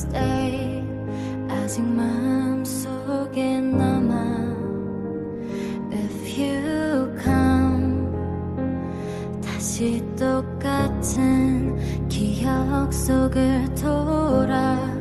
stay 아직 마음속에 남아 If you come 다시 똑같은 기억 속을 돌아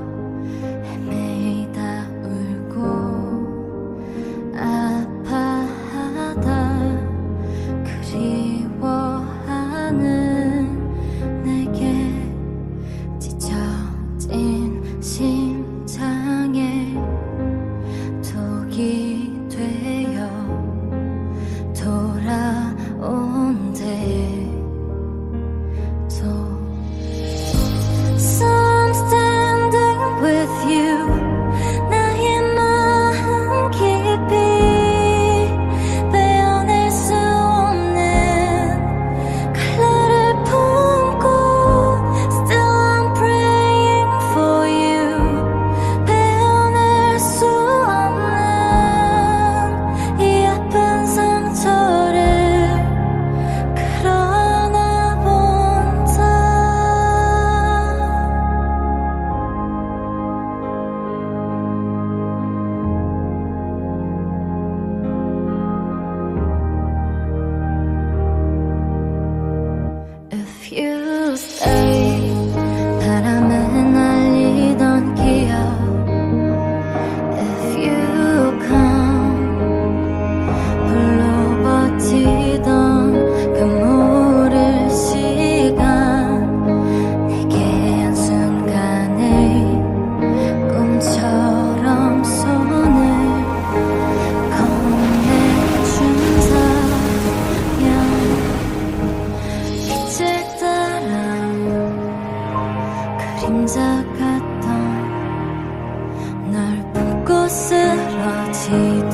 city